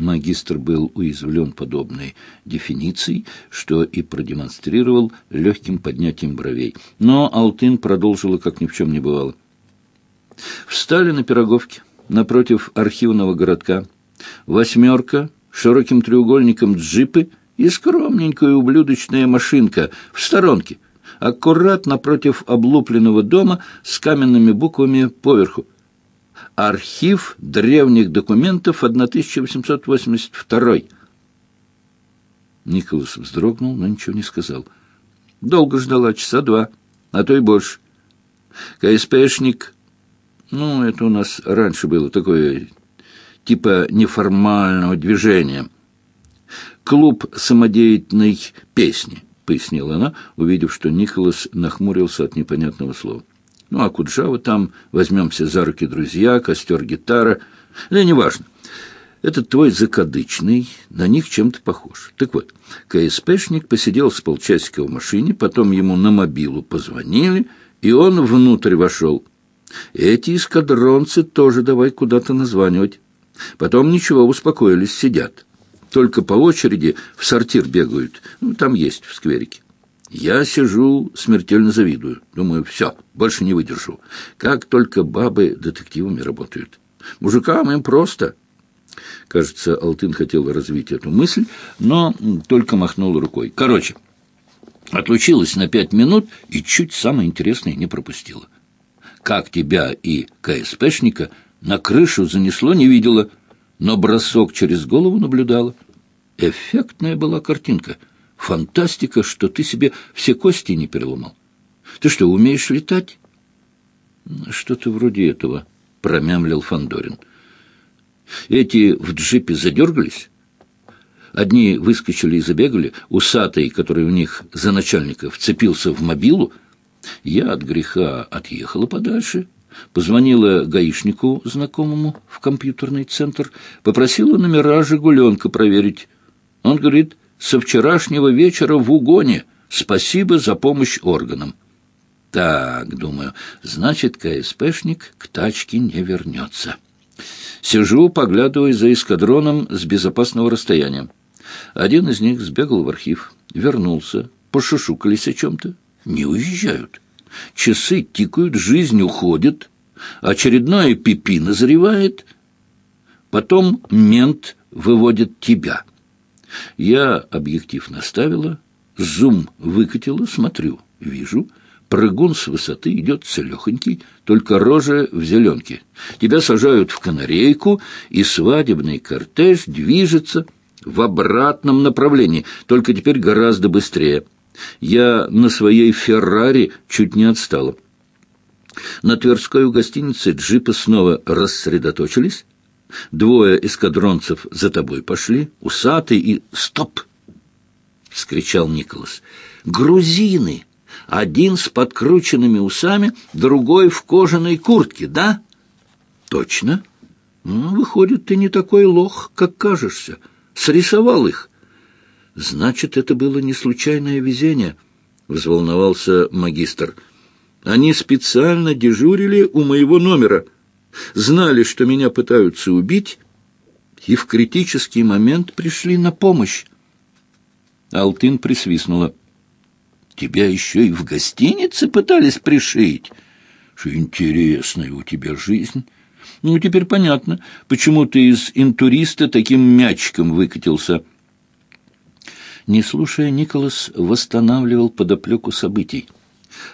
Магистр был уязвлен подобной дефиницией, что и продемонстрировал легким поднятием бровей. Но Алтын продолжила, как ни в чем не бывало. Встали на Пироговке, напротив архивного городка. Восьмерка, широким треугольником джипы и скромненькая ублюдочная машинка в сторонке, аккурат напротив облупленного дома с каменными буквами поверху. Архив древних документов 1882. Николас вздрогнул, но ничего не сказал. Долго ждала, часа два, а то и больше. КСПшник, ну, это у нас раньше было такое, типа неформального движения. Клуб самодеятельной песни, пояснила она, увидев, что Николас нахмурился от непонятного слова. Ну, а Куджава там, возьмемся за руки друзья, костер, гитара. Да неважно. Этот твой закадычный на них чем-то похож. Так вот, КСПшник посидел с полчасика в машине, потом ему на мобилу позвонили, и он внутрь вошел. Эти эскадронцы тоже давай куда-то названивать. Потом ничего, успокоились, сидят. Только по очереди в сортир бегают. Ну, там есть, в скверике. Я сижу, смертельно завидую. Думаю, все, больше не выдержу. Как только бабы детективами работают. Мужикам им просто. Кажется, Алтын хотел развить эту мысль, но только махнул рукой. Короче, отлучилась на пять минут и чуть самое интересное не пропустила. Как тебя и КСПшника на крышу занесло, не видела, но бросок через голову наблюдала. Эффектная была картинка — Фантастика, что ты себе все кости не переломал. Ты что, умеешь летать? Что-то вроде этого, промямлил Фандорин. Эти в джипе задергались? Одни выскочили и забегали, усатый, который у них за начальника вцепился в мобилу. Я от греха отъехала подальше, позвонила гаишнику знакомому в компьютерный центр, попросила номера «Жигуленка» проверить. Он говорит, со вчерашнего вечера в угоне. Спасибо за помощь органам. Так, думаю, значит, КСПшник к тачке не вернется. Сижу, поглядывая за эскадроном с безопасного расстояния. Один из них сбегал в архив, вернулся, пошушукались о чем-то. Не уезжают. Часы тикают, жизнь уходит. Очередное пипи назревает. Потом мент выводит тебя — я объектив наставила, зум выкатила, смотрю, вижу, прыгун с высоты идет целехонький, только рожа в зеленке. Тебя сажают в канарейку, и свадебный кортеж движется в обратном направлении, только теперь гораздо быстрее. Я на своей «Феррари» чуть не отстала. На Тверской у гостиницы джипы снова рассредоточились, Двое эскадронцев за тобой пошли, усатый и... Стоп! — вскричал Николас. Грузины! Один с подкрученными усами, другой в кожаной куртке, да? Точно. Ну, выходит, ты не такой лох, как кажешься. Срисовал их. Значит, это было не случайное везение, — взволновался магистр. Они специально дежурили у моего номера — знали, что меня пытаются убить, и в критический момент пришли на помощь. Алтын присвистнула. «Тебя еще и в гостинице пытались пришить? Что интересная у тебя жизнь!» «Ну, теперь понятно, почему ты из интуриста таким мячиком выкатился». Не слушая, Николас восстанавливал подоплеку событий.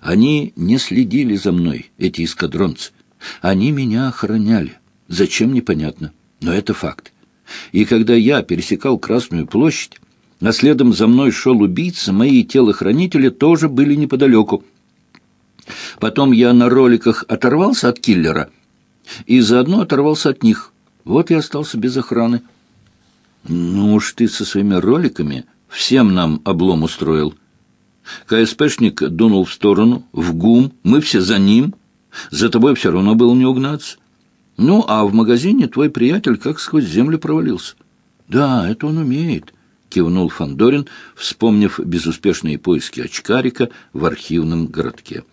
Они не следили за мной, эти эскадронцы. Они меня охраняли. Зачем, непонятно. Но это факт. И когда я пересекал Красную площадь, а следом за мной шел убийца, мои телохранители тоже были неподалеку. Потом я на роликах оторвался от киллера и заодно оторвался от них. Вот и остался без охраны. Ну уж ты со своими роликами всем нам облом устроил. КСПшник дунул в сторону, в гум, мы все за ним — за тобой все равно было не угнаться. Ну, а в магазине твой приятель как сквозь землю провалился. Да, это он умеет, кивнул Фандорин, вспомнив безуспешные поиски очкарика в архивном городке.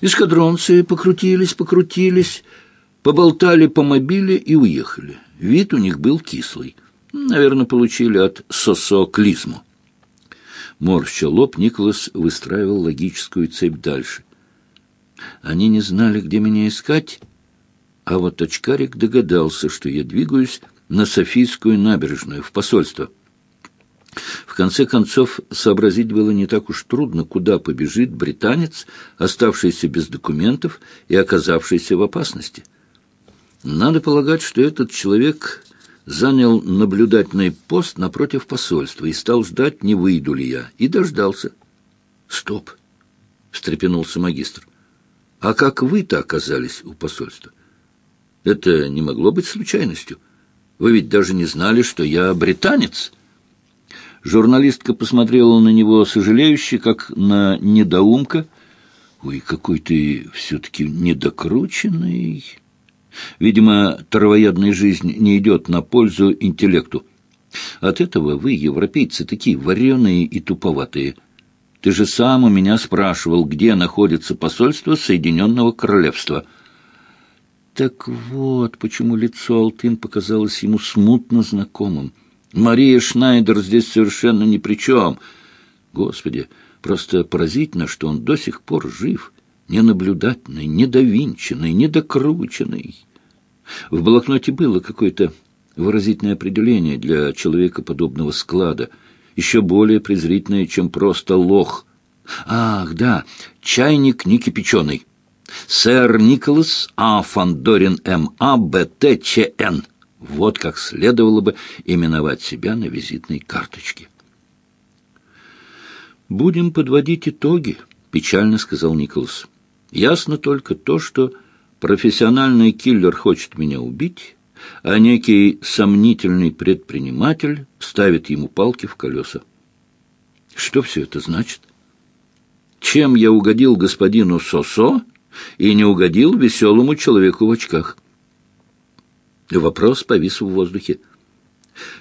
Эскадронцы покрутились, покрутились, поболтали по мобиле и уехали. Вид у них был кислый. Наверное, получили от сосо клизму. Морща лоб, Николас выстраивал логическую цепь дальше. Они не знали, где меня искать, а вот очкарик догадался, что я двигаюсь на Софийскую набережную, в посольство. В конце концов, сообразить было не так уж трудно, куда побежит британец, оставшийся без документов и оказавшийся в опасности. Надо полагать, что этот человек занял наблюдательный пост напротив посольства и стал ждать, не выйду ли я, и дождался. «Стоп!» — встрепенулся магистр. «А как вы-то оказались у посольства? Это не могло быть случайностью. Вы ведь даже не знали, что я британец». Журналистка посмотрела на него сожалеюще, как на недоумка. «Ой, какой ты все-таки недокрученный!» Видимо, травоядная жизнь не идет на пользу интеллекту. От этого вы, европейцы, такие вареные и туповатые. Ты же сам у меня спрашивал, где находится посольство Соединенного Королевства. Так вот, почему лицо Алтын показалось ему смутно знакомым. Мария Шнайдер здесь совершенно ни при чем. Господи, просто поразительно, что он до сих пор жив, ненаблюдательный, недовинченный, недокрученный. В блокноте было какое-то выразительное определение для человека подобного склада, еще более презрительное, чем просто лох. Ах, да, чайник некипяченый. Сэр Николас А. Фандорин М.А. Б.Т. Ч.Н. Вот как следовало бы именовать себя на визитной карточке. «Будем подводить итоги», — печально сказал Николас. «Ясно только то, что профессиональный киллер хочет меня убить, а некий сомнительный предприниматель ставит ему палки в колеса. Что все это значит? Чем я угодил господину Сосо и не угодил веселому человеку в очках?» Вопрос повис в воздухе.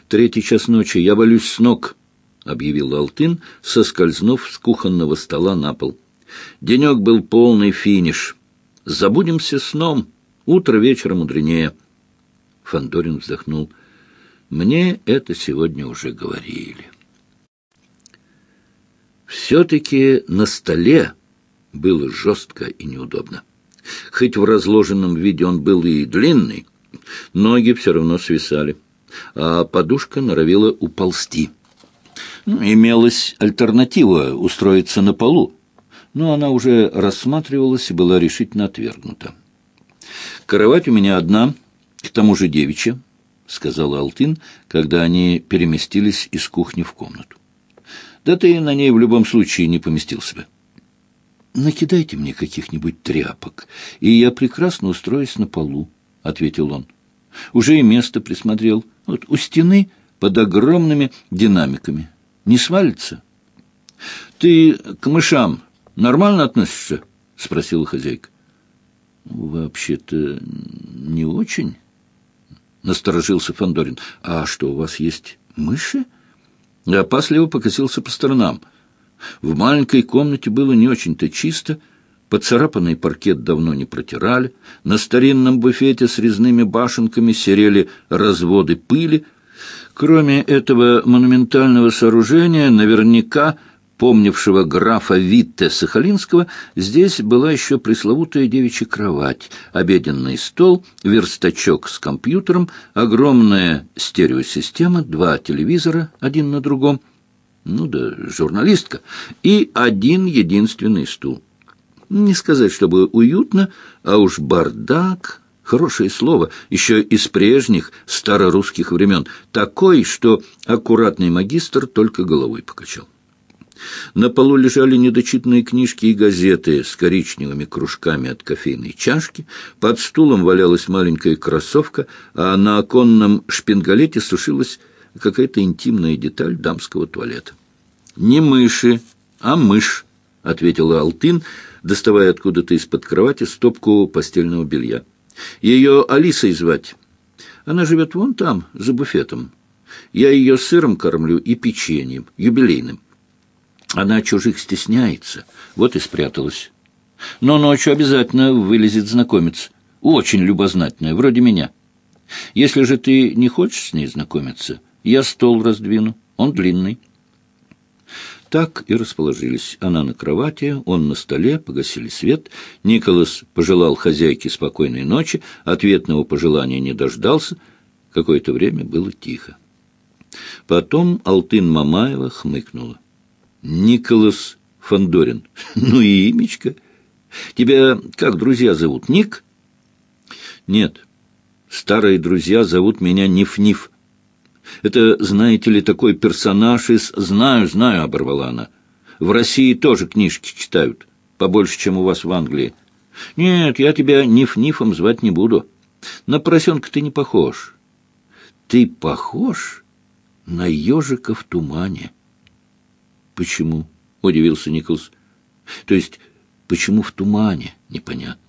«Третий час ночи, я валюсь с ног», — объявил Алтын, соскользнув с кухонного стола на пол. Денек был полный финиш. Забудемся сном. Утро вечера мудренее. Фандорин вздохнул. Мне это сегодня уже говорили. Все-таки на столе было жестко и неудобно. Хоть в разложенном виде он был и длинный, Ноги все равно свисали, а подушка норовила уползти. Ну, имелась альтернатива устроиться на полу, но она уже рассматривалась и была решительно отвергнута. «Кровать у меня одна, к тому же девичья», — сказала Алтын, когда они переместились из кухни в комнату. «Да ты на ней в любом случае не поместился бы». «Накидайте мне каких-нибудь тряпок, и я прекрасно устроюсь на полу», — ответил он. Уже и место присмотрел. Вот у стены под огромными динамиками. Не свалится? — Ты к мышам нормально относишься? — спросила хозяйка. — Вообще-то не очень, — насторожился Фандорин. А что, у вас есть мыши? Я опасливо покосился по сторонам. В маленькой комнате было не очень-то чисто, — Поцарапанный паркет давно не протирали, на старинном буфете с резными башенками серели разводы пыли. Кроме этого монументального сооружения, наверняка помнившего графа Витте Сахалинского, здесь была еще пресловутая девичья кровать, обеденный стол, верстачок с компьютером, огромная стереосистема, два телевизора один на другом, ну да, журналистка, и один единственный стул. Не сказать, чтобы уютно, а уж бардак, хорошее слово, еще из прежних старорусских времен, такой, что аккуратный магистр только головой покачал. На полу лежали недочитанные книжки и газеты с коричневыми кружками от кофейной чашки, под стулом валялась маленькая кроссовка, а на оконном шпингалете сушилась какая-то интимная деталь дамского туалета. «Не мыши, а мышь», — ответила Алтын, доставая откуда-то из-под кровати стопку постельного белья. «Ее Алисой звать. Она живет вон там, за буфетом. Я ее сыром кормлю и печеньем, юбилейным. Она чужих стесняется, вот и спряталась. Но ночью обязательно вылезет знакомец. Очень любознательная, вроде меня». Если же ты не хочешь с ней знакомиться, я стол раздвину, он длинный. Так и расположились. Она на кровати, он на столе, погасили свет. Николас пожелал хозяйке спокойной ночи, ответного пожелания не дождался. Какое-то время было тихо. Потом Алтын Мамаева хмыкнула. «Николас Фандорин. Ну и имечко. Тебя как друзья зовут? Ник?» «Нет. Старые друзья зовут меня Ниф-Ниф». Это, знаете ли, такой персонаж из... Знаю, знаю, оборвала она. В России тоже книжки читают, побольше, чем у вас в Англии. Нет, я тебя Ниф-Нифом звать не буду. На поросенка ты не похож. Ты похож на ежика в тумане. Почему? — удивился Николс. То есть, почему в тумане? Непонятно.